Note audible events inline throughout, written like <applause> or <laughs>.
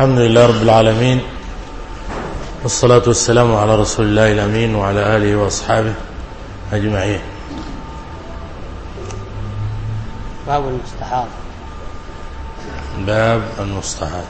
الحمد لله رب العالمين والصلاة والسلام على رسول الله الأمين وعلى آله وأصحابه أجمعين باب المستحاض باب المستحاض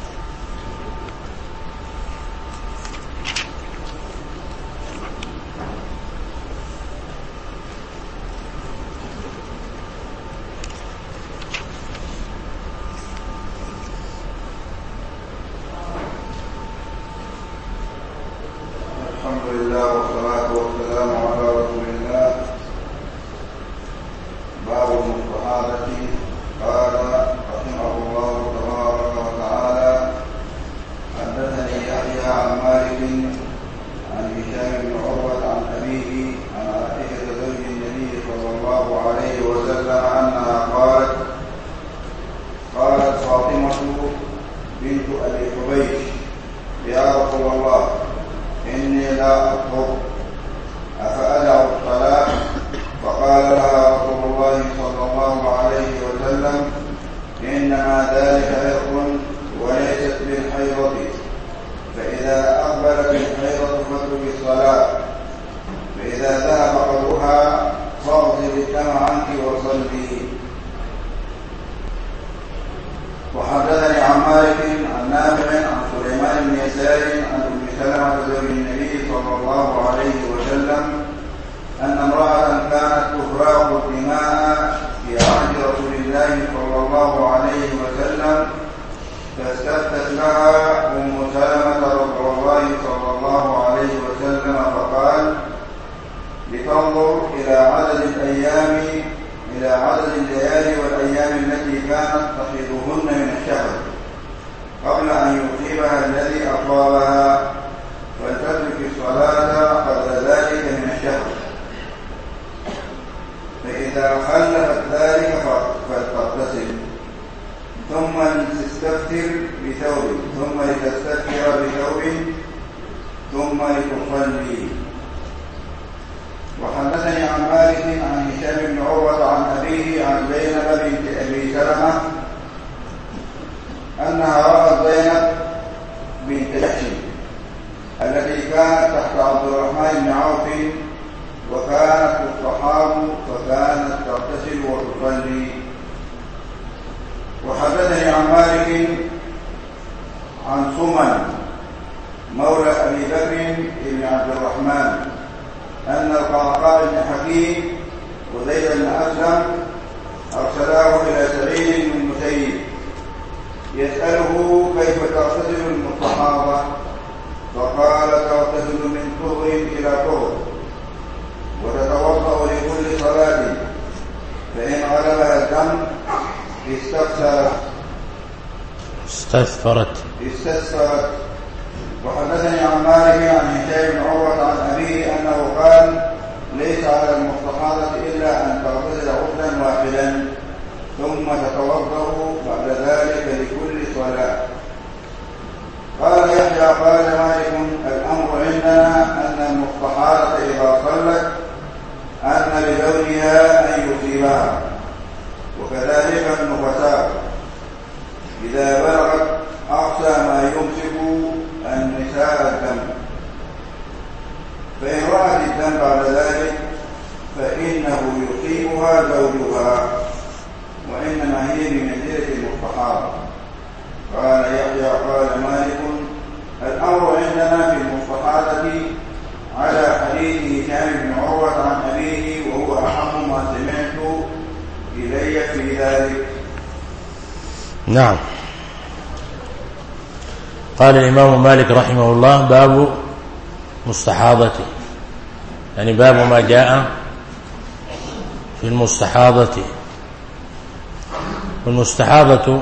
فاستفتت لها أم سلمة رسول الله صلى الله عليه وسلم فقال لتنظر إلى عدد الأيام إلى عدد الليالي والأيام التي كانت تحيضهن من الشهر قبل أن يصيبها الذي أصابها فلتترك الصلاة قبل ذلك من الشهر. فإذا خلفت ذلك فقال ثم تستفتر بثوب ثم تستفتر بثوب ثم تصلي وحدثني عن مالك عن هشام بن عروة عن أبيه عن زينب بنت أبي سلمة أنها رأت زينب بنت جحش التي كانت تحت عبد الرحمن بن عوف وكانت الصحاب وكانت تغتسل وتصلي. وحدثني عن مالك عن ثمن مولى أبي بكر بن عبد الرحمن أن القعقاع بن حكيم وزيد بن أسلم أرسلاه إلى سعيد بن مسيب يسأله كيف تعتزل المستحاضة فقال تعتزل من طهر إلى طهر وتتوضأ لكل صلاة فإن غلبها الدم استغفرت. استغفرت. وحدثني عن مالك عن هشام بن عروة عن أبيه أنه قال ليس على المستحاضة إلا أن تغتسل غسلا واحدا ثم تتوضأ بعد ذلك الإمام مالك رحمه الله باب مستحاضة. يعني باب ما جاء في المستحاضة. والمستحاضة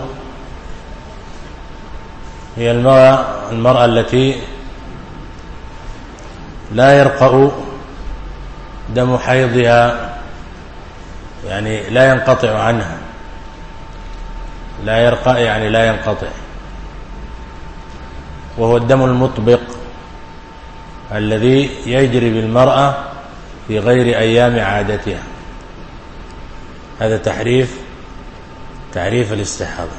هي المرأة, المرأة التي لا يرقأ دم حيضها يعني لا ينقطع عنها. لا يرقأ يعني لا ينقطع. وهو الدم المطبق الذي يجري بالمرأة في غير أيام عادتها. هذا تحريف تعريف الاستحاضة.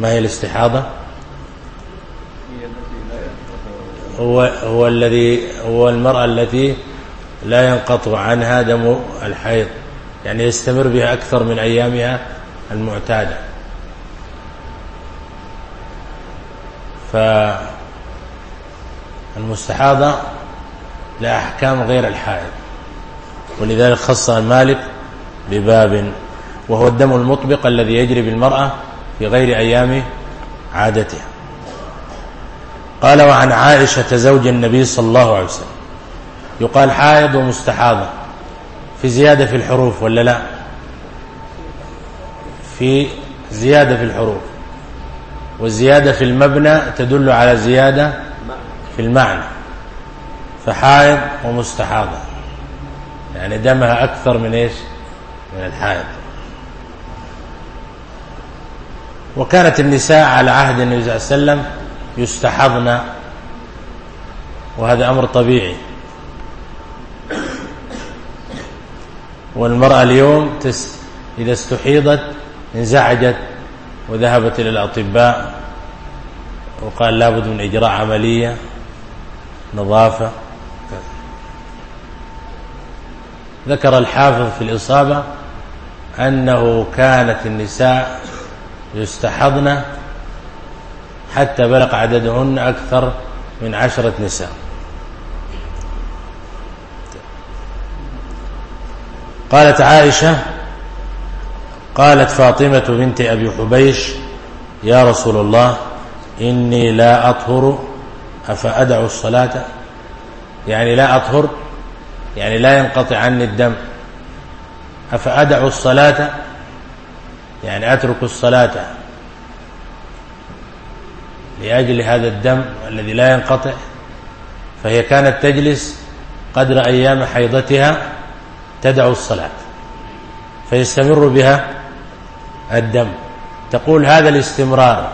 ما هي الاستحاضة؟ هو, هو, الذي هو المرأة التي لا ينقطع عنها دم الحيض يعني يستمر بها أكثر من أيامها المعتادة. فالمستحاضة أحكام غير الحائض ولذلك خص المالك بباب وهو الدم المطبق الذي يجري بالمرأة في غير أيام عادتها. قال وعن عائشة زوج النبي صلى الله عليه وسلم يقال حائض ومستحاضة في زيادة في الحروف ولا لا؟ في زيادة في الحروف. والزيادة في المبنى تدل على زيادة في المعنى فحائض ومستحاضة يعني دمها أكثر من إيش؟ من الحائض. وكانت النساء على عهد النبي صلى الله عليه وسلم يستحضن وهذا أمر طبيعي. والمرأة اليوم تس إذا استحيضت انزعجت وذهبت إلى الأطباء وقال لابد من إجراء عملية نظافة. ذكر الحافظ في الإصابة أنه كانت النساء يستحضن حتى بلغ عددهن أكثر من عشرة نساء. قالت عائشة قالت فاطمة بنت أبي حبيش يا رسول الله إني لا أطهر أفأدع الصلاة؟ يعني لا أطهر يعني لا ينقطع عني الدم. أفأدع الصلاة؟ يعني أترك الصلاة لأجل هذا الدم الذي لا ينقطع؟ فهي كانت تجلس قدر أيام حيضتها تدع الصلاة فيستمر بها الدم. تقول هذا الاستمرار.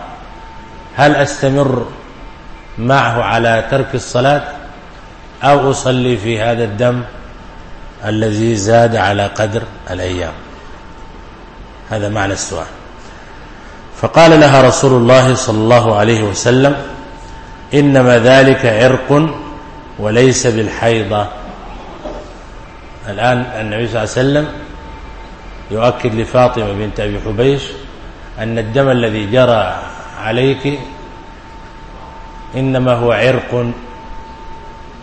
هل أستمر معه على ترك الصلاة أو أصلي في هذا الدم الذي زاد على قدر الأيام؟ هذا معنى السؤال. فقال لها رسول الله صلى الله عليه وسلم إنما ذلك عرق وليس بالحيضة. الآن النبي صلى الله عليه وسلم يؤكد لفاطمة بنت أبي حبيش أن الدم الذي جرى عليك إنما هو عرق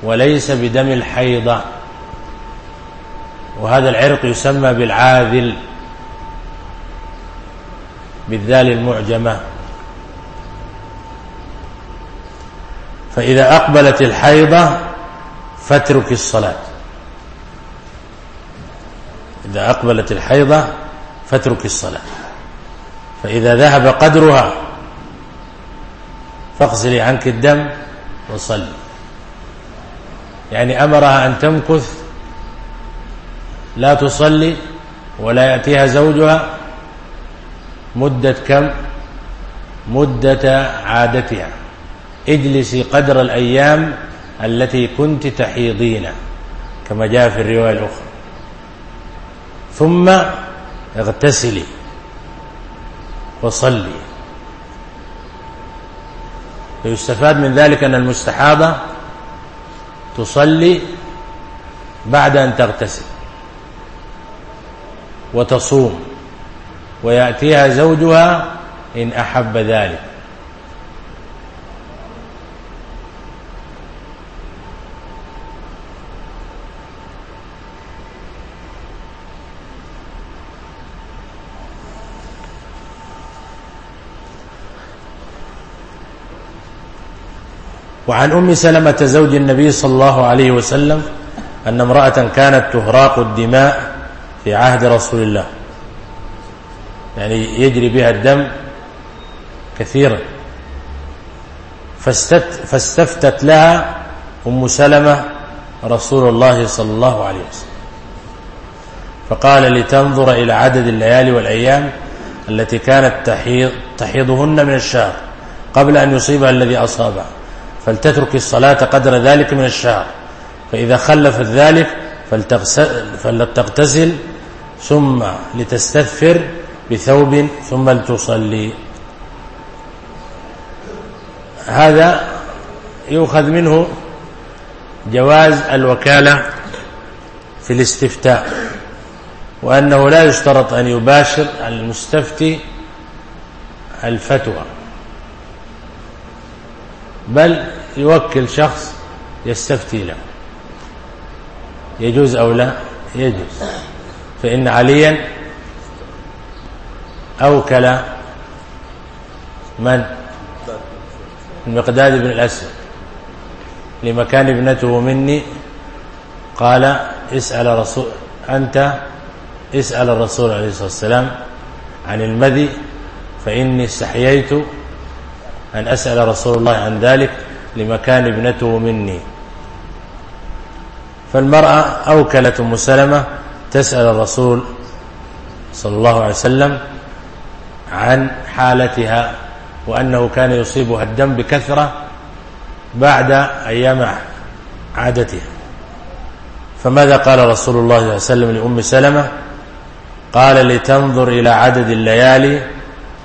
وليس بدم الحيضة. وهذا العرق يسمى بالعاذل بالذال المعجمة. فإذا أقبلت الحيضة فاترك الصلاة. إذا أقبلت الحيضة فاترك الصلاة. فإذا ذهب قدرها فاغسلي عنك الدم وصلي. يعني أمرها أن تمكث لا تصلي ولا يأتيها زوجها مدة كم؟ مدة عادتها. اجلسي قدر الأيام التي كنت تحيضين كما جاء في الرواية الأخرى. ثم اغتسلي وصلي. فيستفاد من ذلك أن المستحابة تصلي بعد أن تغتسل وتصوم ويأتيها زوجها إن أحب ذلك. وعن أم سلمة زوج النبي صلى الله عليه وسلم أن امرأة كانت تهراق الدماء في عهد رسول الله. يعني يجري بها الدم كثيرا. فاستفتت لها أم سلمة رسول الله صلى الله عليه وسلم. فقال لتنظر إلى عدد الليالي والأيام التي كانت تحيض تحيضهن من الشهر قبل أن يصيبها الذي أصابها. فلتترك الصلاة قدر ذلك من الشهر. فإذا خلفت ذلك فلتغتسل ثم لتستثفر بثوب ثم لتصلي. هذا يؤخذ منه جواز الوكالة في الاستفتاء وأنه لا يشترط أن يباشر المستفتي الفتوى. بل يوكل شخص يستفتي له. يجوز أو لا؟ يجوز. فإن عليا أوكل من؟ المقداد بن الأسود. لمكان ابنته مني قال اسأل رسول أنت اسأل الرسول عليه الصلاة والسلام عن المذي فإني استحييت أن أسأل رسول الله عن ذلك لمكان ابنته مني. فالمرأة أوكلت أم سلمة تسأل الرسول صلى الله عليه وسلم عن حالتها وأنه كان يصيبها الدم بكثرة بعد أيام عادتها. فماذا قال رسول الله صلى الله عليه وسلم لأم سلمة؟ قال لتنظر إلى عدد الليالي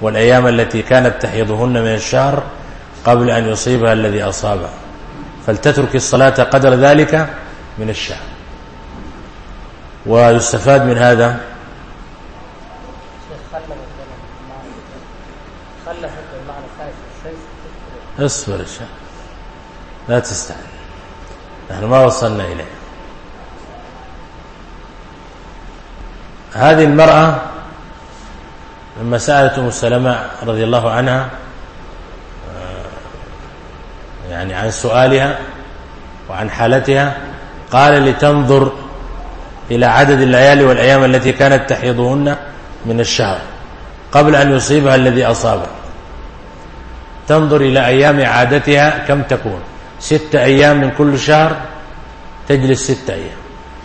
والأيام التي كانت تحيضهن من الشهر قبل أن يصيبها الذي أصابها. فلتترك الصلاة قدر ذلك من الشهر. ويستفاد من هذا اصبر الشهر لا تستعلم نحن ما وصلنا إليه. هذه المرأة لما سألت أم سلمة رضي الله عنها آه، يعني عن سؤالها وعن حالتها. قال لتنظر إلى عدد الليالي والأيام التي كانت تحيضهن من الشهر قبل أن يصيبها الذي أصابها تنظر إلى أيام عادتها كم تكون. ستة أيام من كل شهر تجلس ستة أيام.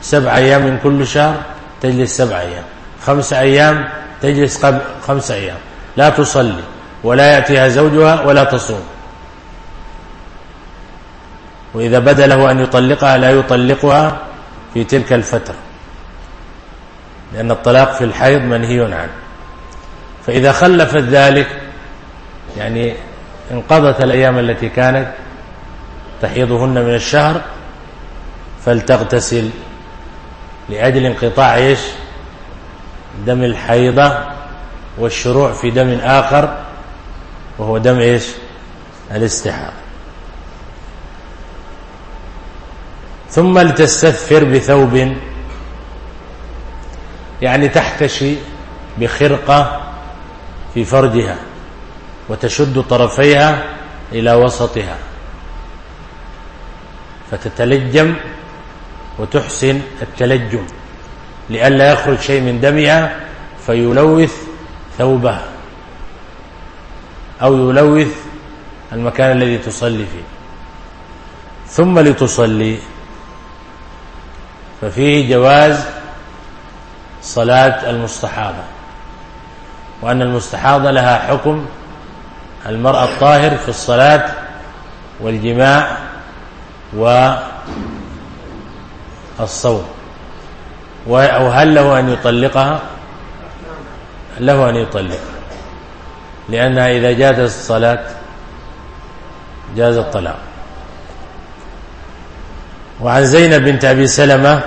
سبع أيام من كل شهر تجلس سبع أيام. خمس أيام تجلس خمسة أيام. لا تصلي ولا يأتيها زوجها ولا تصوم. وإذا بدا له أن يطلقها لا يطلقها في تلك الفترة. لأن الطلاق في الحيض منهي عنه. فإذا خلفت ذلك يعني انقضت الأيام التي كانت تحيضهن من الشهر فلتغتسل لأجل انقطاع إيش؟ دم الحيضة والشروع في دم آخر وهو دم إيش الاستحاضة ثم لتستثفر بثوب يعني تحتشي بخرقة في فرجها وتشد طرفيها إلى وسطها فتتلجم وتحسن التلجم۔ لئلا يخرج شيء من دمها فيلوث ثوبها أو يلوث المكان الذي تصلي فيه. ثم لتصلي. ففيه جواز صلاة المستحاضة. وأن المستحاضة لها حكم المرأة الطاهر في الصلاة والجماع والصوم. أو هل له أن يطلقها؟ له أن يطلقها لأنها إذا جازت الصلاة جاز الطلاق. وعن زينب بنت أبي سلمة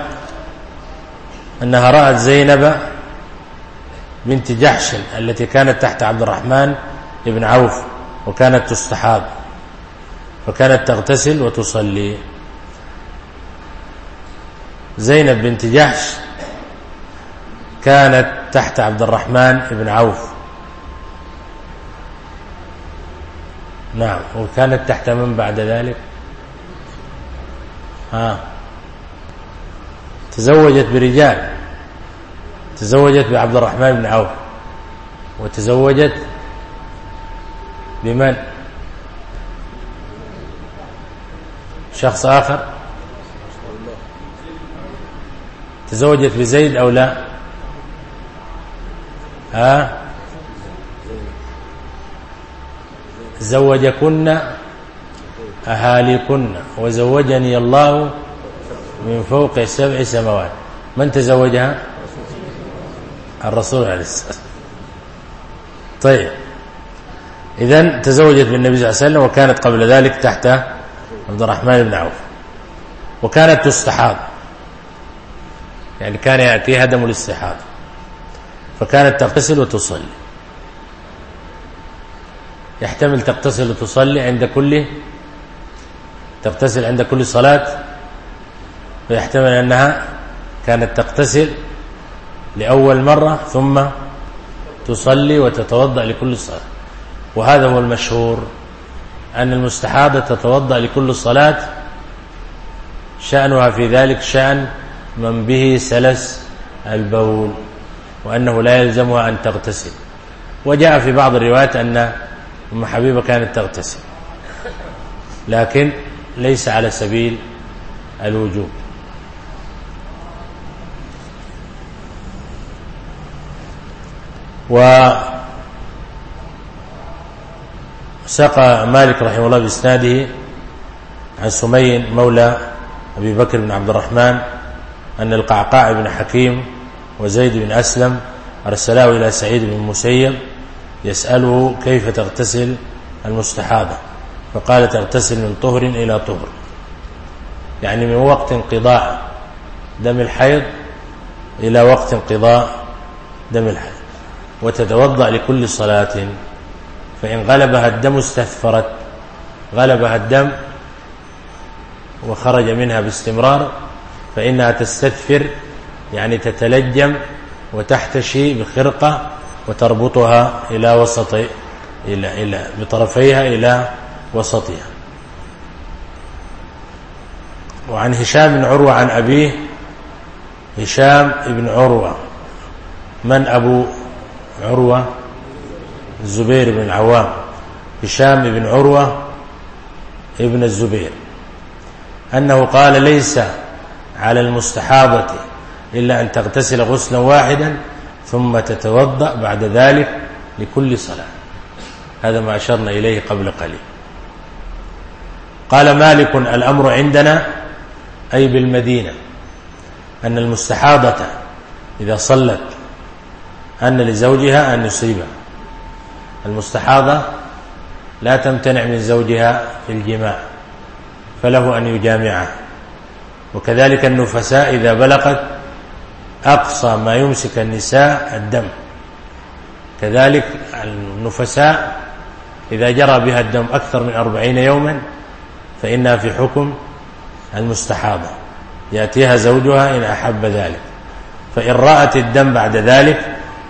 أنها رأت زينب بنت جحش التي كانت تحت عبد الرحمن بن عوف وكانت تستحاب فكانت تغتسل وتصلي. زينب بنت جحش كانت تحت عبد الرحمن بن عوف. نعم وكانت تحت من بعد ذلك؟ ها. تزوجت برجال. تزوجت بعبد الرحمن بن عوف. وتزوجت بمن؟ شخص آخر؟ تزوجت بزيد أو لا؟ ها؟ زوجكن أهاليكن. وزوجني الله من فوق السبع سماوات. من تزوجها؟ الرسول عليه الصلاة والسلام. طيب. إذن تزوجت بالنبي صلى الله عليه وسلم وكانت قبل ذلك تحت عبد الرحمن بن عوف. وكانت تستحاض. يعني كان يأتيها دم الاستحاض. فكانت تغتسل وتصلي يحتمل تغتسل وتصلي عند كل تغتسل عند كل صلاة ويحتمل أنها كانت تغتسل لأول مرة ثم تصلي وتتوضأ لكل صلاة وهذا هو المشهور أن المستحابة تتوضأ لكل صلاة شأنها في ذلك شأن من به سلس البول. وأنه لا يلزمها أن تغتسل. وجاء في بعض الروايات أن أم حبيبة كانت تغتسل. لكن ليس على سبيل الوجوب. وسقى مالك رحمه الله بإسناده عن سمي مولى أبي بكر بن عبد الرحمن أن القعقاع بن حكيم وزيد بن أسلم أرسلاه إلى سعيد بن مسيب يسأله كيف تغتسل المستحابة فقال تغتسل من طهر إلى طهر. يعني من وقت انقضاء دم الحيض إلى وقت انقضاء دم الحيض وتتوضأ لكل صلاة فإن غلبها الدم استثفرت غلبها الدم وخرج منها باستمرار فإنها تستثفر يعني تتلجم وتحتشي بخرقة وتربطها إلى وسط إلى إلى بطرفيها إلى وسطها. وعن هشام بن عروة عن أبيه هشام بن عروة من أبو عروة؟ الزبير بن العوام. هشام بن عروة ابن الزبير. أنه قال ليس على المستحاضة إلا أن تغتسل غسلا واحدا ثم تتوضأ بعد ذلك لكل صلاة. هذا ما أشرنا إليه قبل قليل. قال مالك الأمر عندنا أي بالمدينة أن المستحاضة إذا صلت أن لزوجها أن يصيبها. المستحاضة لا تمتنع من زوجها في الجماع فله أن يجامعها. وكذلك النفساء إذا بلغت أقصى ما يمسك النساء الدم. كذلك النفساء إذا جرى بها الدم أكثر من أربعين يوما فإنها في حكم المستحاضة. يأتيها زوجها إن أحب ذلك. فإن رأت الدم بعد ذلك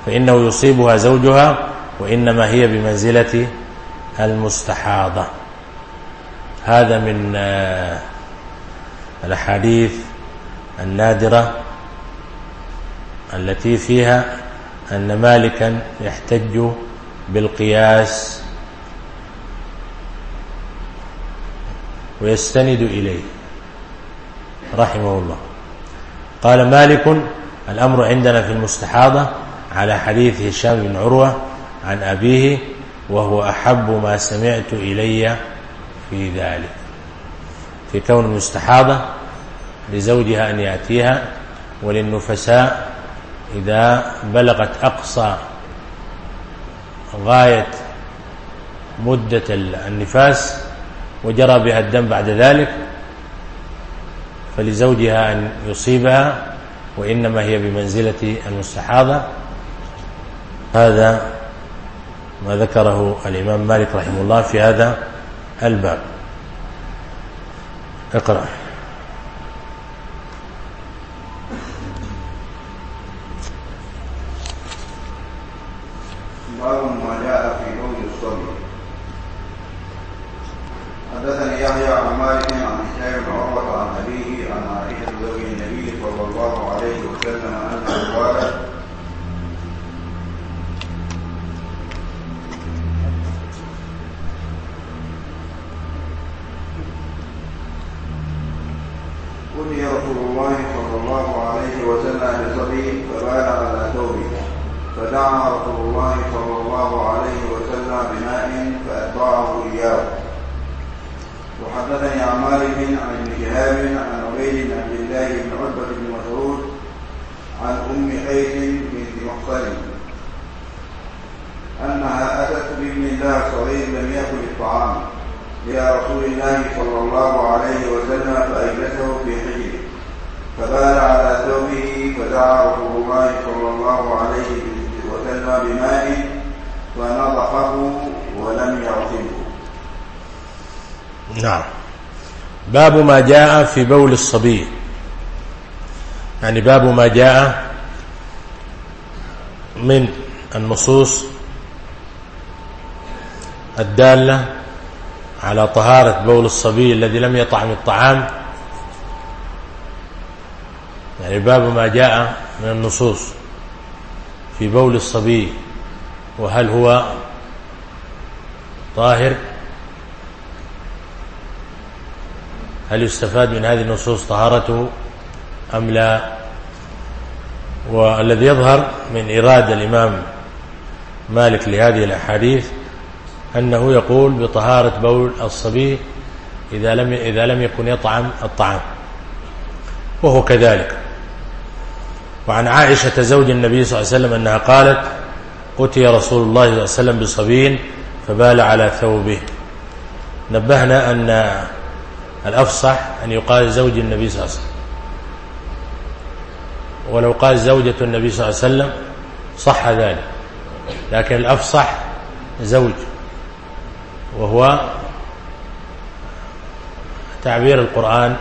فإنه يصيبها زوجها وإنما هي بمنزلة المستحاضة. هذا من آه، الأحاديث النادرة التي فيها أن مالكا يحتج بالقياس ويستند إليه. رحمه الله. قال مالك الأمر عندنا في المستحاضة على حديث هشام بن عروة عن أبيه وهو أحب ما سمعت إلي في ذلك. في كون المستحاضة لزوجها أن يأتيها وللنفساء إذا بلغت أقصى غاية مدة النفاس وجرى بها الدم بعد ذلك فلزوجها أن يصيبها وإنما هي بمنزلة المستحاضة. هذا ما ذكره الإمام مالك رحمه الله في هذا الباب. اقرأ. باب ما جاء في بول الصبي. يعني باب ما جاء من النصوص الدالة على طهارة بول الصبي الذي لم يطعم الطعام. يعني باب ما جاء من النصوص في بول الصبي وهل هو طاهر هل يستفاد من هذه النصوص طهارته أم لا؟ والذي يظهر من إرادة الإمام مالك لهذه الأحاديث أنه يقول بطهارة بول الصبي إذا لم, إذا لم يكن يطعم الطعام وهو كذلك. وعن عائشة زوج النبي صلى الله عليه وسلم أنها قالت أتي رسول الله صلى الله عليه وسلم بصبي فبال على ثوبه. نبهنا أن الأفصح أن يقال زوج النبي صلى الله عليه وسلم. ولو قال زوجة النبي صلى الله عليه وسلم صح ذلك. لكن الأفصح زوج. وهو تعبير القرآن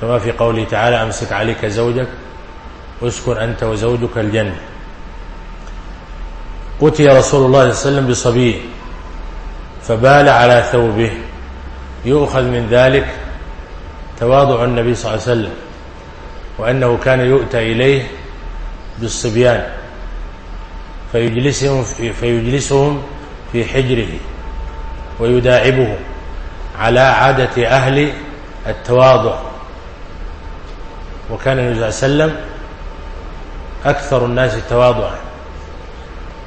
كما في قوله تعالى أمسك عليك زوجك اذكر أنت وزوجك الجنة. قتل رسول الله صلى الله عليه وسلم بصبي فبال على ثوبه. يؤخذ من ذلك تواضع النبي صلى الله عليه وسلم وأنه كان يؤتى إليه بالصبيان فيجلسهم في, فيجلسهم في حجره ويداعبهم على عادة أهل التواضع وكان النبي صلى الله عليه وسلم أكثر الناس تواضعا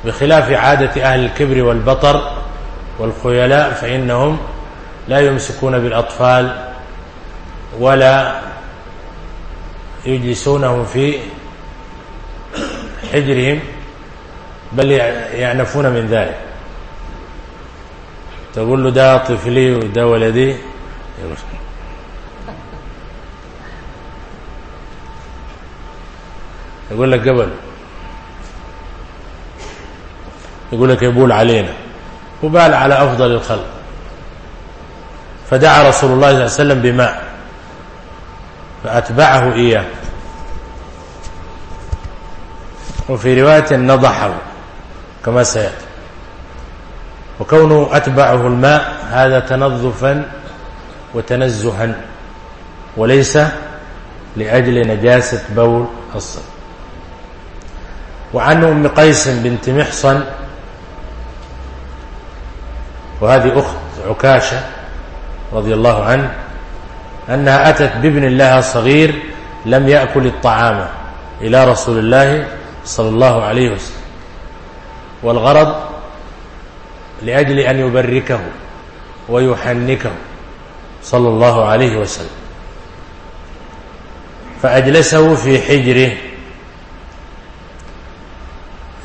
بخلاف عادة أهل الكبر والبطر والخيلاء فإنهم لا يمسكون بالأطفال ولا يجلسونهم في حجرهم بل يعنفون من ذلك. تقول له ده طفلي وده ولدي. يقول لك قبل يقول لك يبول علينا. وبال على أفضل الخلق. فدعا رسول الله صلى الله عليه وسلم بماء. فأتبعه إياه. وفي رواية نضحه كما سيأتي. وكونه أتبعه الماء هذا تنظفا وتنزها وليس لأجل نجاسة بول الصد وعن أم قيس بنت محصن وهذه أخت عكاشة رضي الله عنه أنها أتت بابن لها صغير لم يأكل الطعام إلى رسول الله صلى الله عليه وسلم والغرض لأجل أن يبركه ويحنكه صلى الله عليه وسلم فأجلسه في حجره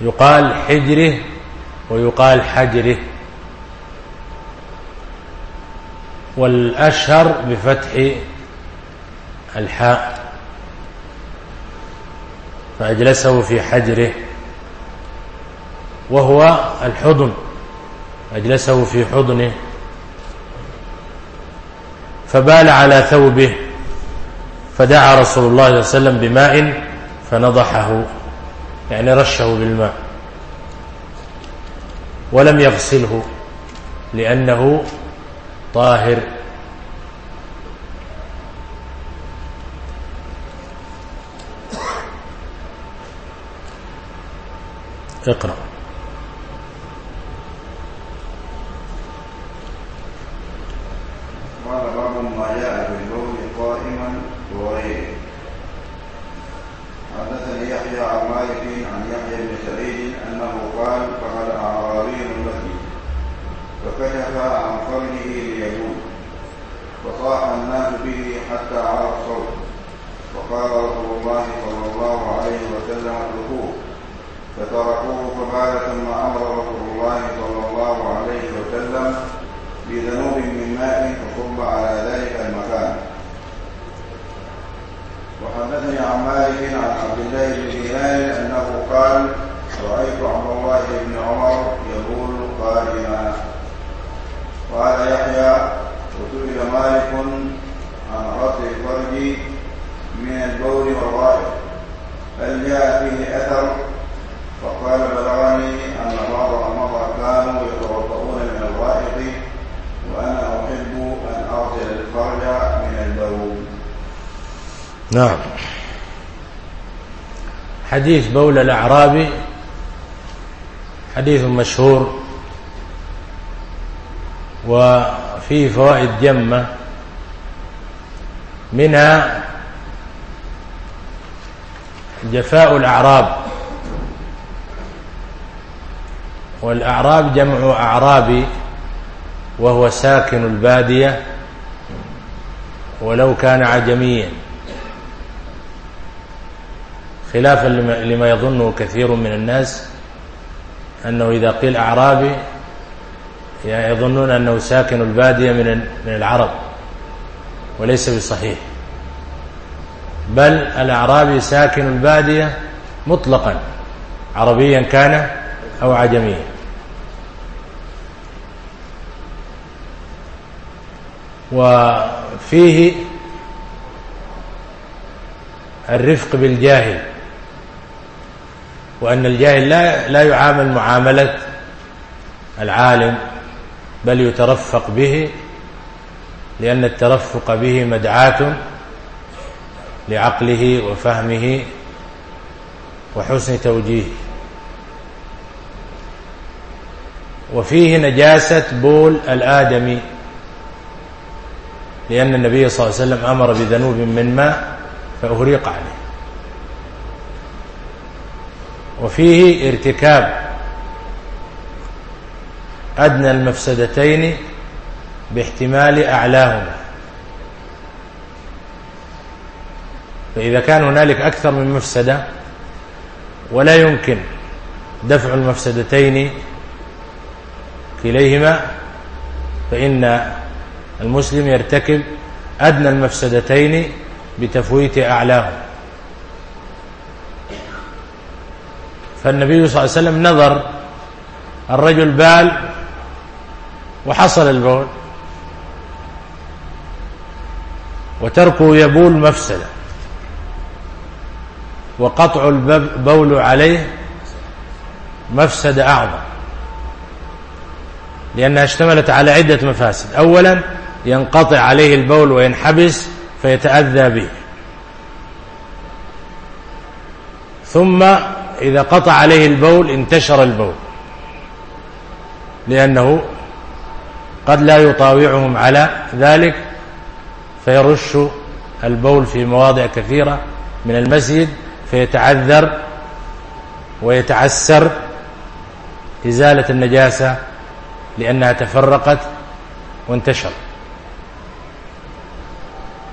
يقال حجره ويقال حجره والأشهر بفتح الحاء فأجلسه في حجره وهو الحضن أجلسه في حضنه فبال على ثوبه فدعا رسول الله صلى الله عليه وسلم بماء فنضحه يعني رشه بالماء ولم يغسله لأنه طاہر۔ اقرأ۔ حديث بول الأعرابي حديث مشهور وفي فوائد جمة منها جفاء الأعراب. والأعراب جمع أعرابي وهو ساكن البادية ولو كان عجميا. خلافا لما يظنه كثير من الناس أنه إذا قيل أعرابي يظنون أنه ساكن البادية من العرب وليس بصحيح. بل الأعرابي ساكن البادية مطلقا عربيا كان أو عجميا. وفيه الرفق بالجاهل. وأن الجاهل لا, لا يعامل معاملة العالم بل يترفق به لأن الترفق به مدعاة لعقله وفهمه وحسن توجيهه وفيه نجاسة بول الآدمي لأن النبي صلى الله عليه وسلم أمر بذنوب من ماء فأهريق عليه. وفيه ارتكاب أدنى المفسدتين باحتمال أعلاهما. فإذا كان هنالك أكثر من مفسدة ولا يمكن دفع المفسدتين كليهما فإن المسلم يرتكب أدنى المفسدتين بتفويت أعلاهما. فالنبي صلى الله عليه وسلم نظر الرجل بال وحصل البول وتركه يبول مفسدة وقطع البول عليه مفسد أعظم لأنها اشتملت على عدة مفاسد. أولا ينقطع عليه البول وينحبس فيتأذى به. ثم إذا قطع عليه البول انتشر البول. لأنه قد لا يطاوعهم على ذلك فيرش البول في مواضع كثيرة من المسجد فيتعذر ويتعسر إزالة النجاسة لأنها تفرقت وانتشر.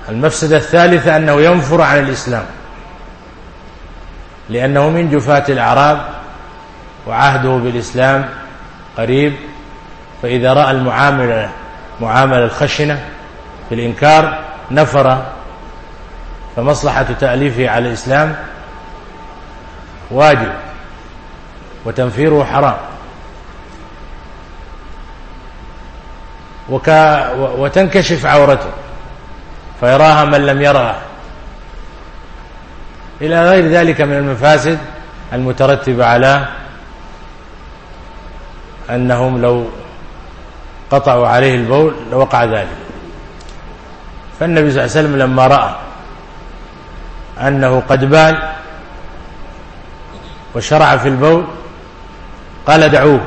المفسدة الثالثة أنه ينفر عن الإسلام. لأنه من جفاة الأعراب وعهده بالإسلام قريب فإذا رأى المعاملة معاملة الخشنة في الإنكار نفر فمصلحة تأليفه على الإسلام واجب وتنفيره حرام. وك وتنكشف عورته فيراها من لم يرها. إلى غير ذلك من المفاسد المترتبة على أنهم لو قطعوا عليه البول لوقع ذلك. فالنبي صلى الله عليه وسلم لما رأى أنه قد بال وشرع في البول قال دعوه.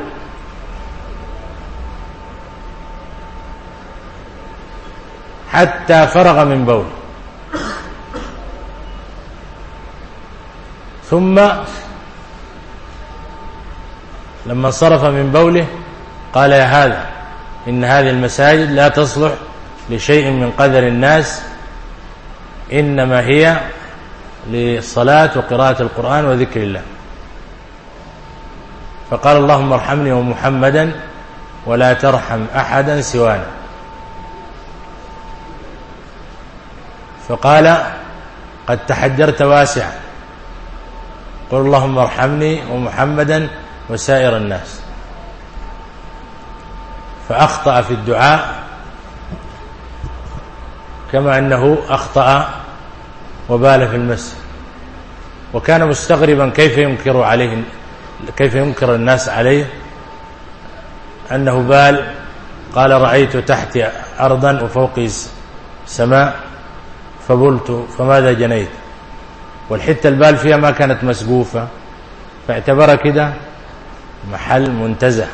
حتى فرغ من بوله ثم لما صرف من بوله قال يا هذا إن هذه المساجد لا تصلح لشيء من قدر الناس إنما هي للصلاة وقراءة القرآن وذكر الله. فقال اللهم ارحمني ومحمدا ولا ترحم أحدا سوانا. فقال قد تحجرت واسعا. قل اللهم ارحمني ومحمدا وسائر الناس. فأخطأ في الدعاء كما أنه أخطأ وبال في المسجد. وكان مستغربا كيف ينكر عليه كيف ينكر الناس عليه. أنه بال قال رأيت تحتي أرضا وفوقي سماء فبلت فماذا جنيت؟ والحتة البال فيها ما كانت مسقوفة. فاعتبرها كده محل منتزه.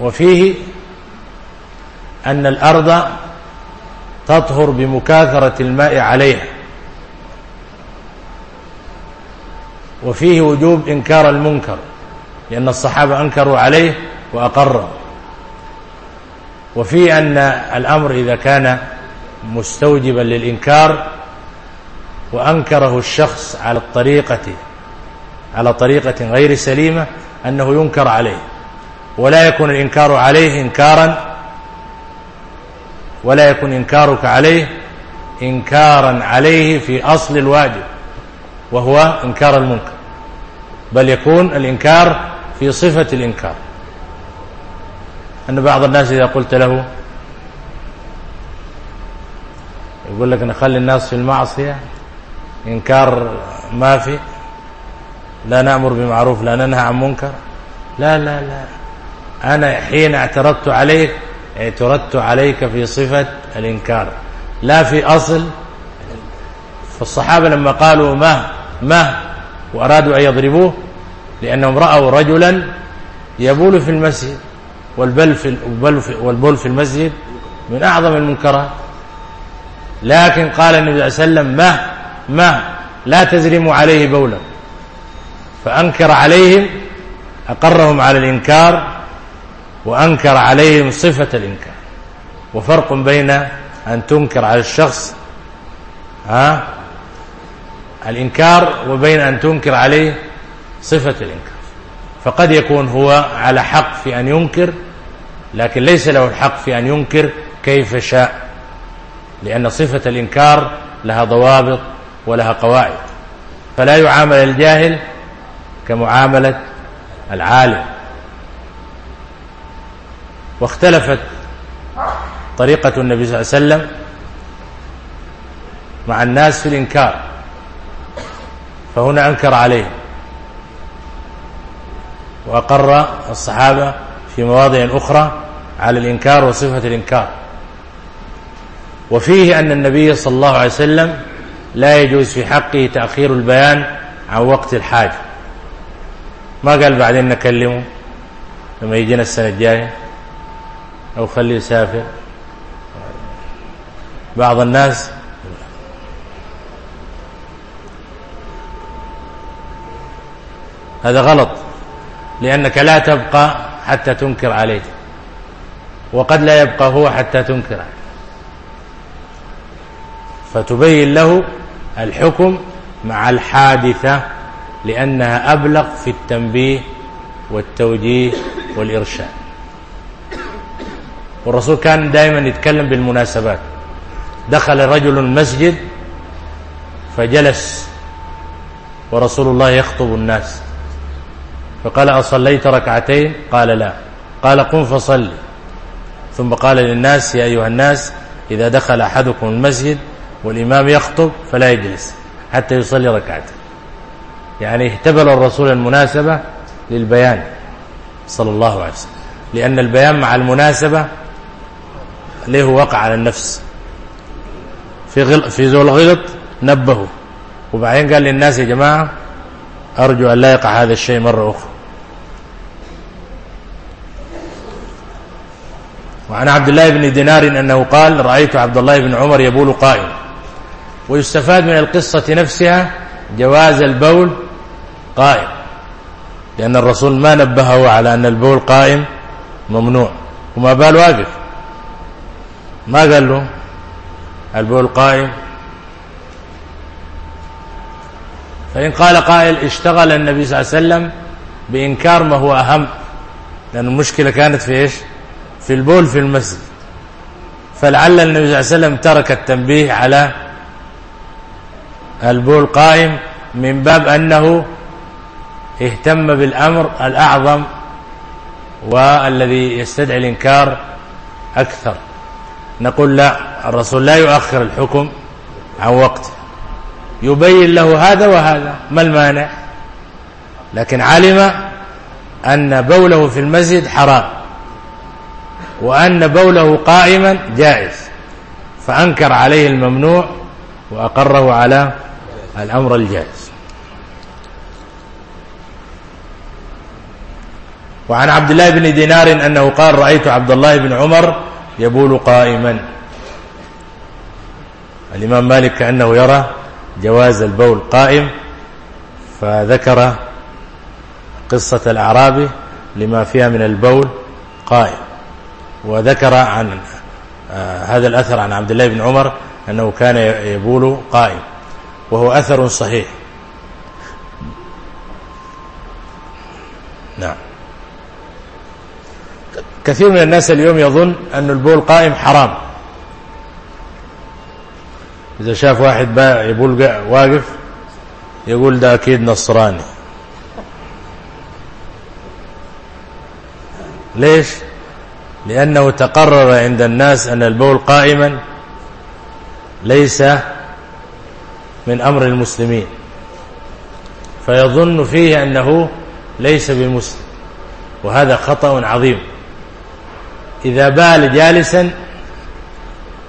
وفيه أن الأرض تطهر بمكاثرة الماء عليها. وفيه وجوب إنكار المنكر لأن الصحابة أنكروا عليه وأقروا وفي أن الأمر إذا كان مستوجبا للإنكار وأنكره الشخص على الطريقة على طريقة غير سليمة أنه ينكر عليه. ولا يكون الإنكار عليه إنكارا ولا يكون إنكارك عليه إنكارا عليه في أصل الواجب وهو إنكار المنكر. بل يكون الإنكار في صفة الإنكار. أن بعض الناس إذا قلت له يقول لك نخلي الناس في المعصية إنكار ما في لا نأمر بمعروف لا ننهى عن منكر. لا لا لا. أنا حين اعترضت عليك اعترضت عليك في صفة الإنكار. لا في أصل. فالصحابة لما قالوا ما ما وأرادوا أن يضربوه لأنهم رأوا رجلا يبول في المسجد. والبل في والبول في المسجد من أعظم المنكرات. لكن قال النبي صلى الله عليه وسلم مه مه لا تزرموا عليه بولا. فأنكر عليهم أقرهم على الإنكار وأنكر عليهم صفة الإنكار. وفرق بين أن تنكر على الشخص ها الإنكار وبين أن تنكر عليه صفة الإنكار. فقد يكون هو على حق في أن ينكر لكن ليس له الحق في أن ينكر كيف شاء لأن صفة الإنكار لها ضوابط ولها قواعد. فلا يعامل الجاهل كمعاملة العالم. واختلفت طريقة النبي صلى الله عليه وسلم مع الناس في الإنكار فهنا أنكر عليهم. وأقر الصحابة في مواضع أخرى على الإنكار وصفة الإنكار. وفيه أن النبي صلى الله عليه وسلم لا يجوز في حقه تأخير البيان عن وقت الحاجة ما قال بعدين نكلمه لما يجينا السنة الجاية أو خليه يسافر. بعض الناس هذا غلط. لأنك لا تبقى حتى تنكر عليه. وقد لا يبقى هو حتى تنكر عليه. فتبين له الحكم مع الحادثة لأنها أبلغ في التنبيه والتوجيه والإرشاد. والرسول كان دائما يتكلم بالمناسبات. دخل رجل المسجد فجلس ورسول الله يخطب الناس. فقال أصليت ركعتين؟ قال لا. قال قم فصل ثم قال للناس يا أيها الناس إذا دخل أحدكم المسجد والإمام يخطب فلا يجلس حتى يصلي ركعتين. يعني اهتبل الرسول المناسبة للبيان صلى الله عليه وسلم. لأن البيان مع المناسبة له وقع على النفس. في غل... في ذو غلط نبهه. وبعدين قال للناس يا جماعة أرجو أن لا يقع هذا الشيء مرة أخرى. وعن عبد الله بن دينار أنه قال رأيت عبد الله بن عمر يبول قائم ويستفاد من القصة نفسها جواز البول قائم. لأن الرسول ما نبهه على أن البول قائم ممنوع. وما بال واقف. ما قال له؟ البول قائم. فإن قال قائل اشتغل النبي صلى الله عليه وسلم بإنكار ما هو أهم. لأن المشكلة كانت في إيش؟ في البول في المسجد. فلعل النبي صلى الله عليه وسلم ترك التنبيه على البول قائم من باب أنه اهتم بالأمر الأعظم والذي يستدعي الإنكار أكثر. نقول لا الرسول لا يؤخر الحكم عن وقته. يبين له هذا وهذا ما المانع؟ لكن علم أن بوله في المسجد حرام. وأن بوله قائما جائز فأنكر عليه الممنوع وأقره على الأمر الجائز. وعن عبد الله بن دينار أنه قال رأيت عبد الله بن عمر يبول قائما. الإمام مالك كأنه يرى جواز البول قائم فذكر قصة الأعرابي لما فيها من البول قائم. وذكر عن آه، هذا الأثر عن عبد الله بن عمر أنه كان يبول قائم وهو أثر صحيح. نعم. كثير من الناس اليوم يظن أن البول قائم حرام. إذا شاف واحد يبول واقف يقول ده أكيد نصراني. ليش؟ لأنه تقرر عند الناس أن البول قائما ليس من أمر المسلمين. فيظن فيه أنه ليس بمسلم. وهذا خطأ عظيم. إذا بال جالسا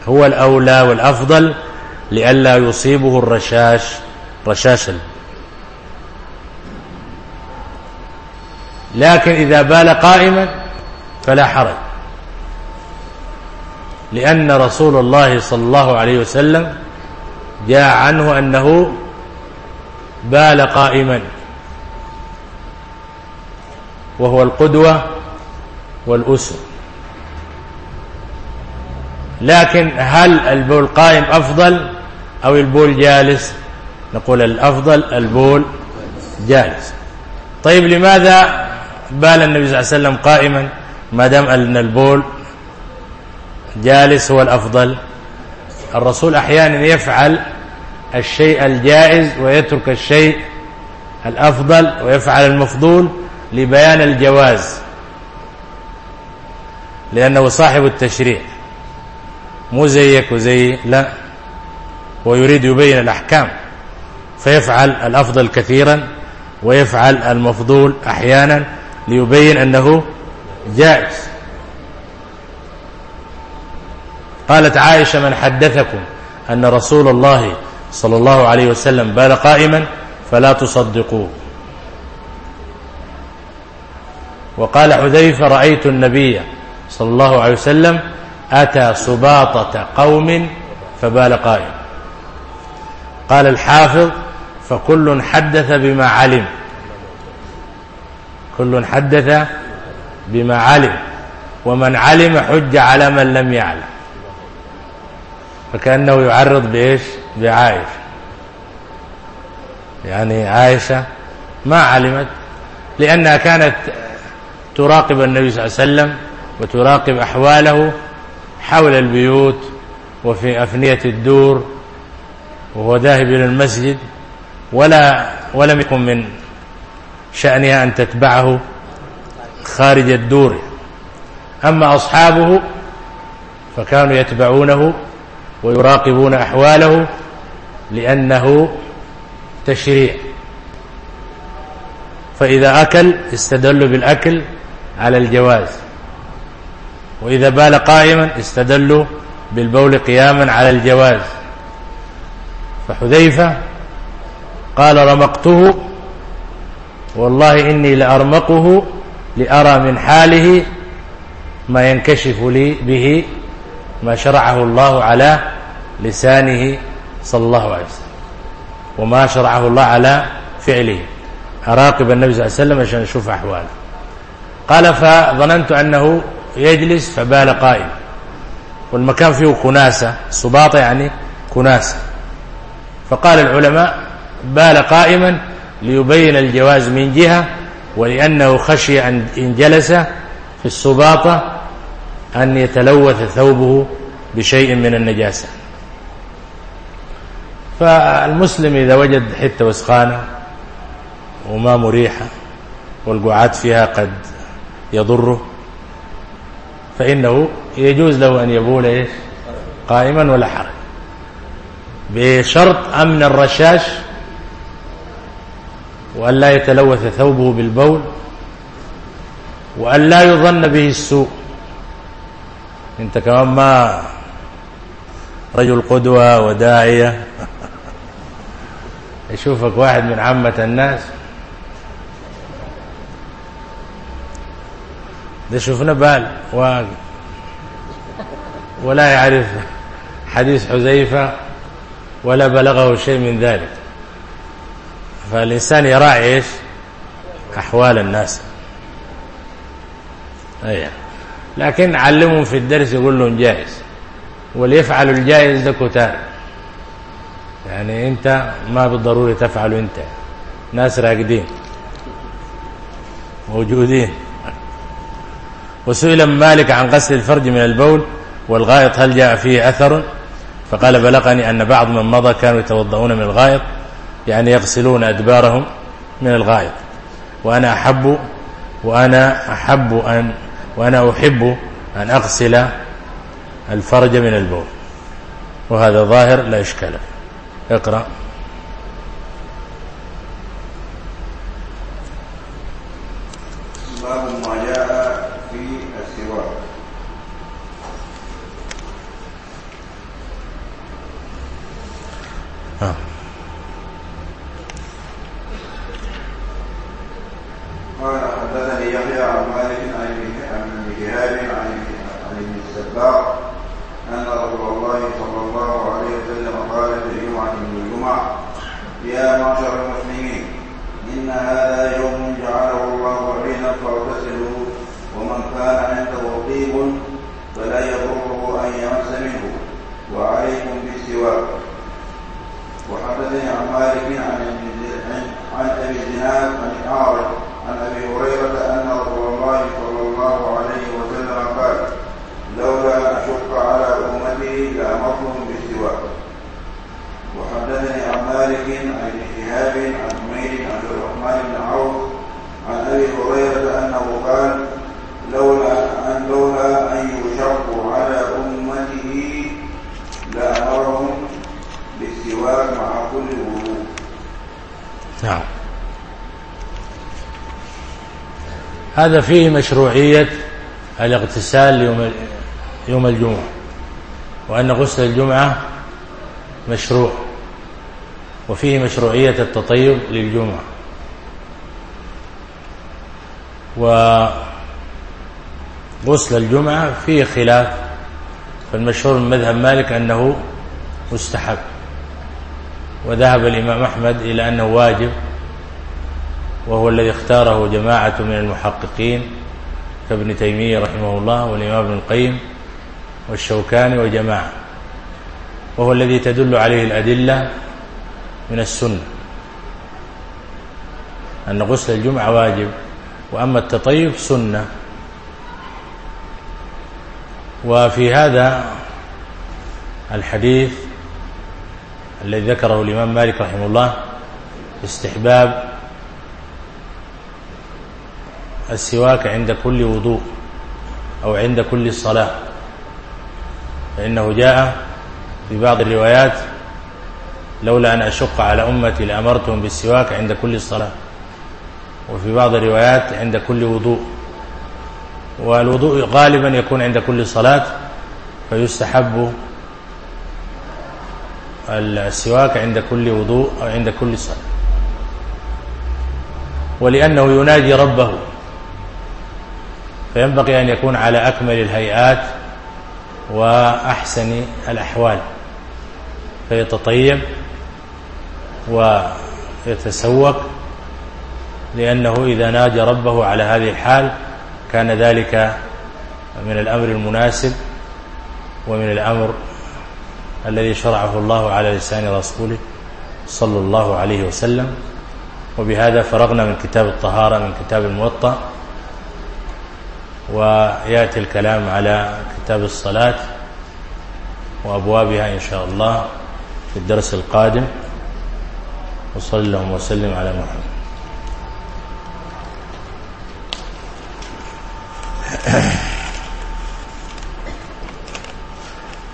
هو الأولى والأفضل لئلا يصيبه الرشاش رشاشا لكن إذا بال قائما فلا حرج. لأن رسول الله صلى الله عليه وسلم جاء عنه أنه بال قائما وهو القدوة والأسر. لكن هل البول قائم أفضل أو البول جالس؟ نقول الأفضل البول جالس. طيب لماذا بال النبي صلى الله عليه وسلم قائما ما دام أن البول جالس هو الأفضل الرسول أحيانا يفعل الشيء الجائز ويترك الشيء الأفضل ويفعل المفضول لبيان الجواز. لأنه صاحب التشريع. مو زيك وزي لا. ويريد يبين الأحكام. فيفعل الأفضل كثيرا ويفعل المفضول أحيانا ليبين أنه جائز. قالت عائشة من حدثكم أن رسول الله صلى الله عليه وسلم بال قائما فلا تصدقوه. وقال حذيفة رأيت النبي صلى الله عليه وسلم أتى سباطة قوم فبال قائم. قال الحافظ فكل حدث بما علم. كل حدث بما علم. ومن علم حج على من لم يعلم. فكأنه يعرض بإيش؟ بعائشة. يعني عائشة ما علمت لأنها كانت تراقب النبي صلى الله عليه وسلم وتراقب أحواله حول البيوت وفي أفنية الدور وهو ذاهب إلى المسجد ولا ولم يكن من شأنها أن تتبعه خارج الدور. أما أصحابه فكانوا يتبعونه ويراقبون أحواله لأنه تشريع. فإذا أكل استدل بالأكل على الجواز. وإذا بال قائما استدل بالبول قياما على الجواز. فحذيفة قال رمقته والله إني لأرمقه لأرى من حاله ما ينكشف لي به ما شرعه الله على لسانه صلى الله عليه وسلم. وما شرعه الله على فعله. أراقب النبي صلى الله عليه وسلم عشان أشوف أحواله. قال فظننت أنه يجلس فبال قائم. والمكان فيه كناسة صباطة يعني كناسة. فقال العلماء بال قائما ليبين الجواز من جهة ولأنه خشي أن إن جلس في الصباطة أن يتلوث ثوبه بشيء من النجاسة. فالمسلم إذا وجد حتة وسخانة وما مريحة والقعات فيها قد يضره فإنه يجوز له أن يبول إيش؟ قائما ولا حرج. بشرط أمن الرشاش وأن لا يتلوث ثوبه بالبول وأن لا يظن به السوء. انت كمان ما رجل قدوة وداعية. يشوفك واحد من عامة الناس. ده شفنا بال واقع ولا يعرف حديث حذيفة ولا بلغه شيء من ذلك. فالإنسان يراعي إيش؟ أحوال الناس. أيها لكن علمهم في الدرس يقول لهم جائز وليفعلوا الجائز ده كتار يعني انت ما بالضروري تفعله انت. ناس راقدين. موجودين. وسئل مالك عن غسل الفرج من البول والغائط هل جاء فيه أثر؟ فقال بلغني أن بعض من مضى كانوا يتوضؤون من الغائط يعني يغسلون أدبارهم من الغائط. وأنا أحب وأنا أحب أن وأنا أحب أن أغسل الفرج من البول. وهذا ظاهر لا إشكال. اقرأ. هذا فيه مشروعية الاغتسال يوم يوم الجمعة وأن غسل الجمعة مشروع وفيه مشروعية التطيب للجمعة. وغسل الجمعة فيه خلاف فالمشهور من مذهب مالك أنه مستحب. وذهب الإمام أحمد إلى أنه واجب وهو الذي اختاره جماعة من المحققين كابن تيمية رحمه الله والإمام ابن القيم والشوكاني وجماعة وهو الذي تدل عليه الأدلة من السنة. أن غسل الجمعة واجب وأما التطيب سنة. وفي هذا الحديث الذي ذكره الإمام مالك رحمه الله استحباب السواك عند كل وضوء أو عند كل صلاة. فإنه جاء في بعض الروايات لولا أن أشق على أمتي لأمرتهم بالسواك عند كل الصلاة وفي بعض الروايات عند كل وضوء. والوضوء غالبا يكون عند كل صلاة. فيستحب السواك عند كل وضوء أو عند كل صلاة. ولأنه يناجي ربه. فينبغي أن يكون على أكمل الهيئات وأحسن الأحوال. فيتطيب ويتسوق لأنه إذا ناجى ربه على هذه الحال كان ذلك من الأمر المناسب ومن الأمر الذي شرعه الله على لسان رسوله صلى الله عليه وسلم. وبهذا فرغنا من كتاب الطهارة من كتاب الموطأ. ويأتي الكلام على كتاب الصلاة وأبوابها إن شاء الله في الدرس القادم. وصلى اللهم وسلم على محمد.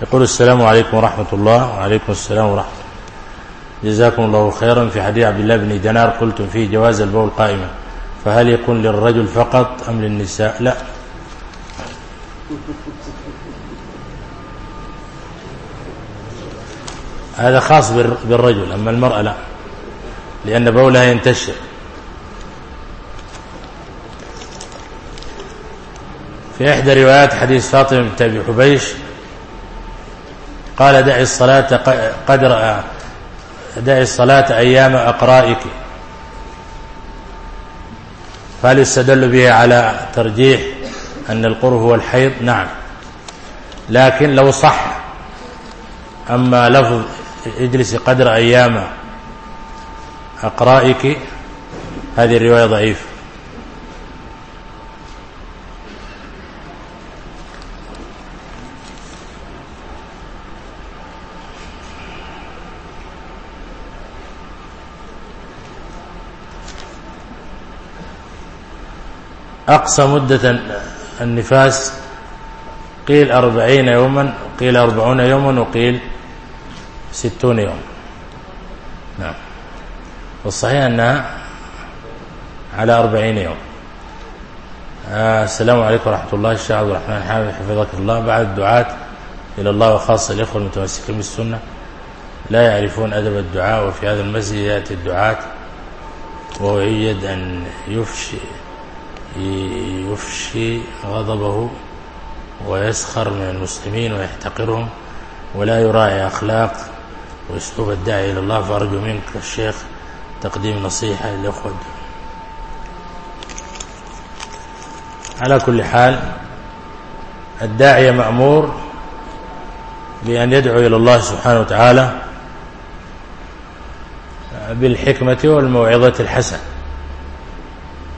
يقول السلام عليكم ورحمة الله. وعليكم السلام ورحمة جزاكم الله خيرا. في حديث عبد الله بن دنار قلتم فيه جواز البول قائمة فهل يكون للرجل فقط أم للنساء؟ لا. هذا خاص بالرجل أما المرأة لا لأن بولها ينتشر. في إحدى روايات حديث فاطمة بنت حبيش قال دعي الصلاة قدر دعي الصلاة أيام أقرائك. فهل استدل به على ترجيح أن القر هو الحيض نعم. لكن لو صح. أما لفظ اجلس قدر أيام أقرائك هذه الرواية ضعيفة. أقصى مدة النفاس قيل أربعين يوما قيل أربعون يوما وقيل ستون يوم. نعم. والصحيح أنها على أربعين يوم. آه، السلام عليكم ورحمة الله الشيخ عبد الرحمن حامد حفظك الله. بعد الدعاة إلى الله وخاصة الإخوة المتمسكين بالسنة لا يعرفون أدب الدعاء وفي هذا المسجد يأتي الدعاة وهو يجد أن يفشي يفشي غضبه ويسخر من المسلمين ويحتقرهم ولا يراعي أخلاق وأسلوب الداعي إلى الله. فأرجو منك الشيخ تقديم نصيحة للأخوة. على كل حال الداعية مأمور بأن يدعو إلى الله سبحانه وتعالى بالحكمة والموعظة الحسنة.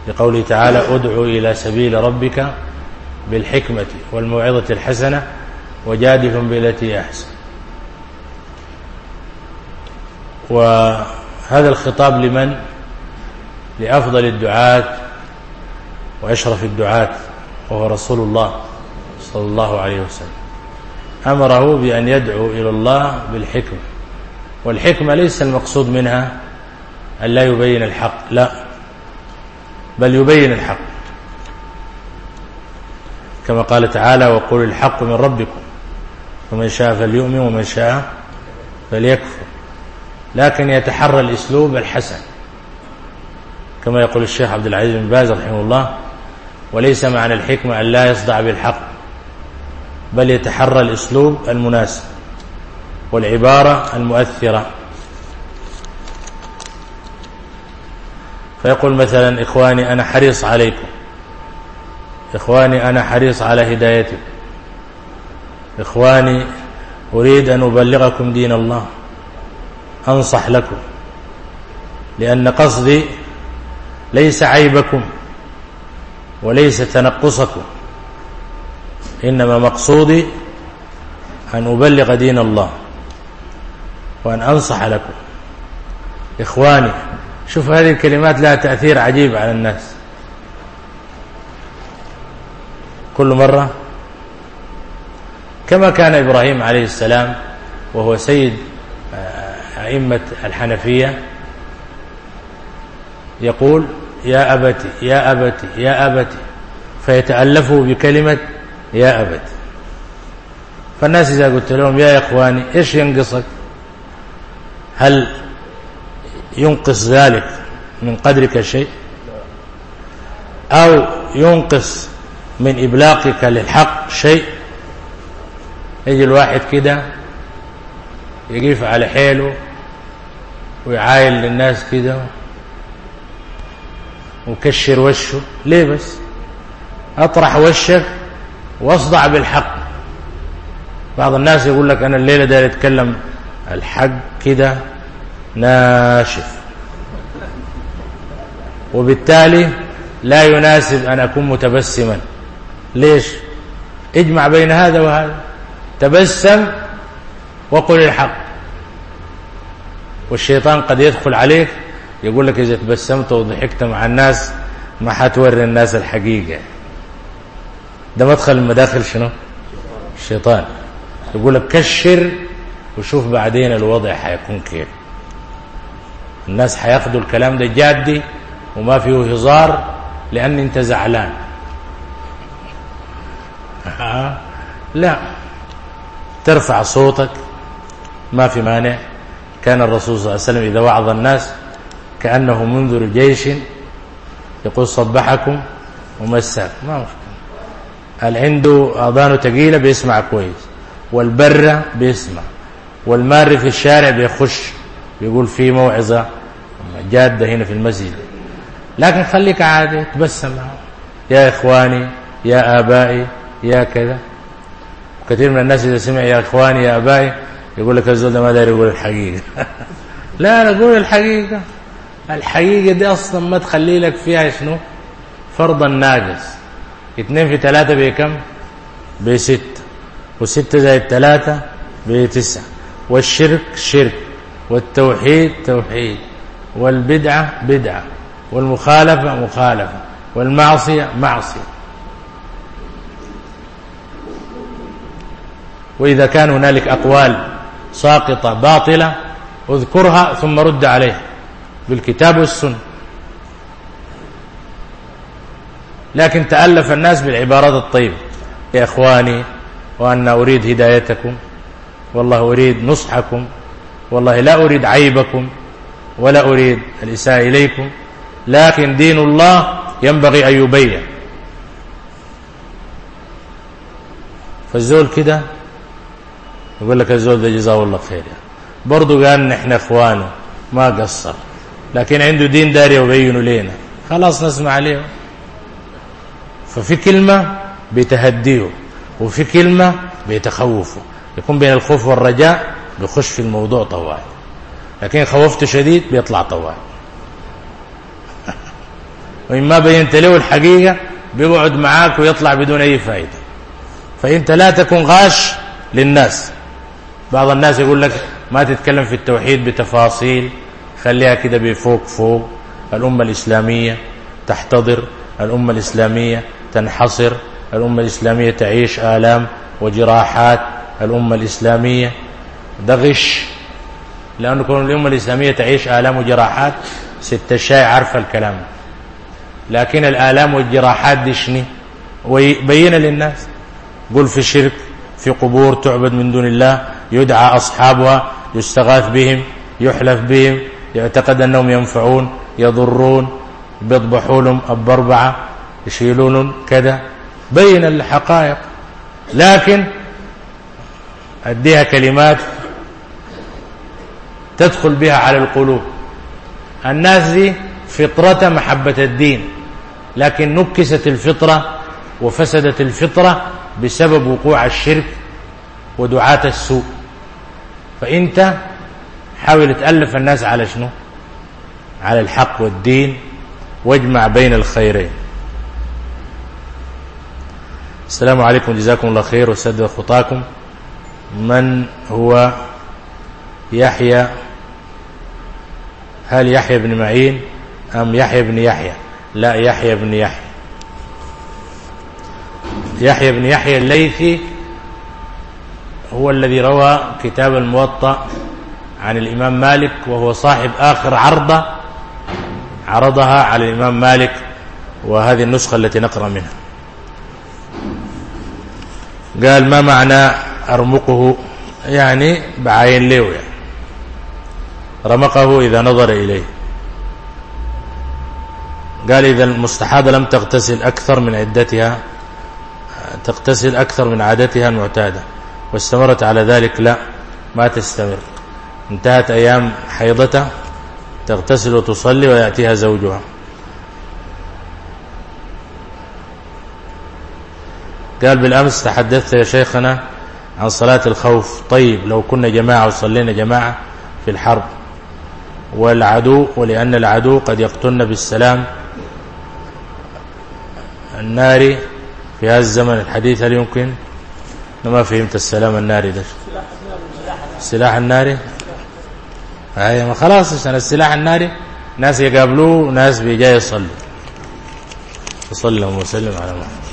لقوله تعالى ادعو إلى سبيل ربك بالحكمة والموعظة الحسنة وجادهم بالتي أحسن. وهذا الخطاب لمن؟ لأفضل الدعاة وأشرف الدعاة وهو رسول الله صلى الله عليه وسلم. أمره بأن يدعو إلى الله بالحكمة والحكمة ليس المقصود منها أن لا يبين الحق لا. بل يبين الحق. كما قال تعالى وقول الحق من ربكم ومن شاء فليؤمن ومن شاء فليكفر. لكن يتحرى الأسلوب الحسن كما يقول الشيخ عبد العزيز بن باز رحمه الله وليس معنى الحكمة أن لا يصدع بالحق بل يتحرى الأسلوب المناسب والعبارة المؤثرة. فيقول مثلا إخواني أنا حريص عليكم. إخواني أنا حريص على هدايتكم. إخواني أريد أن أبلغكم دين الله. أنصح لكم. لأن قصدي ليس عيبكم وليس تنقصكم. إنما مقصودي أن أبلغ دين الله وأن أنصح لكم. إخواني شوف هذه الكلمات لها تأثير عجيب على الناس. كل مرة كما كان إبراهيم عليه السلام وهو سيد آه، أئمة الحنفية يقول يا أبتي يا أبتي يا أبتي. فيتألفه بكلمة يا أبتي. فالناس إذا قلت لهم يا إخواني إيش ينقصك؟ هل ينقص ذلك من قدرك شيء أو ينقص من إبلاقك للحق شيء يجي الواحد كده يقف على حيله ويعايل للناس كده وكشر وشه. ليه بس؟ أطرح وشك وأصدع بالحق. بعض الناس يقول لك أنا الليلة ده أتكلم الحق كده ناشف. وبالتالي لا يناسب أن أكون متبسما. ليش؟ اجمع بين هذا وهذا. تبسم وقل الحق. والشيطان قد يدخل عليك يقول لك إذا تبسمت وضحكت مع الناس ما حتوري الناس الحقيقة. ده مدخل المداخل شنو؟ الشيطان. يقول لك كشر وشوف بعدين الوضع حيكون كيف. الناس حياخدوا الكلام ده جادي وما فيه هزار لأن أنت زعلان. لا. ترفع صوتك. ما في مانع. كان الرسول صلى الله عليه وسلم إذا وعظ الناس كأنه منذر جيش يقول صبحكم ومساك ما مفكر اللي عنده أضانه تقيلة بيسمع كويس. والبرة؟ بيسمع. والمار في الشارع؟ بيخش. يقول في موعظة جادة هنا في المسجد. لكن خليك عادي تبسم. يا إخواني يا آبائي يا كذا. كثير من الناس إذا سمع يا إخواني يا آبائي يقول لك الزول ده ما داري يقول الحقيقة. <laughs> لا أنا أقول الحقيقة. الحقيقة دي أصلا ما تخلي لك فيها شنو؟ فرضا ناقص. اتنين في تلاتة بكم؟ بستة. وستة زائد تلاتة بتسعة. والشرك شرك. والتوحيد توحيد والبدعة بدعة والمخالفة مخالفة والمعصية معصية. وإذا كان هنالك أقوال ساقطة باطلة اذكرها ثم رد عليها بالكتاب والسنة. لكن تألف الناس بالعبارات الطيبة. يا إخواني وأن أريد هدايتكم والله أريد نصحكم والله لا أريد عيبكم ولا أريد الإساءة إليكم لكن دين الله ينبغي أن يبين. فالزول كده يقول لك الزول ده جزاه الله خير. يعني برضه قال نحن إخوانه ما قصر. لكن عنده دين داري يبينه لينا. خلاص نسمع عليه. ففي كلمة بتهديه وفي كلمة بيتخوفه يكون بين الخوف والرجاء بخش في الموضوع طوال لكن خوفت شديد بيطلع طوال وإما بينت له الحقيقة بيقعد معاك ويطلع بدون أي فائدة۔ فأنت لا تكون غاش للناس۔ بعض الناس يقول لك ما تتكلم في التوحيد بتفاصيل خليها كده بفوق فوق. الأمة الإسلامية تحتضر الأمة الإسلامية تنحصر الأمة الإسلامية تعيش آلام وجراحات الأمة الإسلامية ده غش لأنه كون الأمة الإسلامية تعيش آلام وجراحات ست شاي عارفة الكلام. لكن الآلام والجراحات دي شنو؟ ويبين للناس. قل في شرك في قبور تعبد من دون الله يدعى أصحابها يستغاث بهم يحلف بهم يعتقد أنهم ينفعون يضرون بيضبحوا لهم الضربعة يشيلون كذا. بين الحقائق. لكن أديها كلمات تدخل بها على القلوب. الناس دي فطرة محبة الدين لكن نكست الفطرة وفسدت الفطرة بسبب وقوع الشرك ودعاة السوء. فأنت حاول تألف الناس على شنو؟ على الحق والدين واجمع بين الخيرين. السلام عليكم جزاكم الله خير وسدد خطاكم. من هو؟ يحيى هل يحيى بن معين أم يحيى بن يحيى؟ لا يحيى بن يحيى. يحيى بن يحيى الليثي هو الذي روى كتاب الموطأ عن الإمام مالك وهو صاحب آخر عرضة عرضها على الإمام مالك وهذه النسخة التي نقرأ منها. قال ما معنى أرمقه؟ يعني بعين ليوية يعني. رمقه إذا نظر إليه. قال إذا المستحاضة لم تغتسل أكثر من عدتها تغتسل أكثر من عادتها المعتادة واستمرت على ذلك لا ما تستمر. انتهت أيام حيضته تغتسل وتصلي ويأتيها زوجها. قال بالأمس تحدثت يا شيخنا عن صلاة الخوف. طيب لو كنا جماعة وصلينا جماعة في الحرب والعدو ولأن العدو قد يقتلنا بالسلام. الناري في هذا الزمن الحديث هل يمكن؟ أنه ما فهمت السلام الناري ده؟ السلاح الناري؟ هاي ما خلاص عشان السلاح الناري ناس يقابلوه ناس بيجاي يصلوا. الله وسلم على محمد.